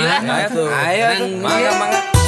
Ayo lah. Ayo ayo Ayo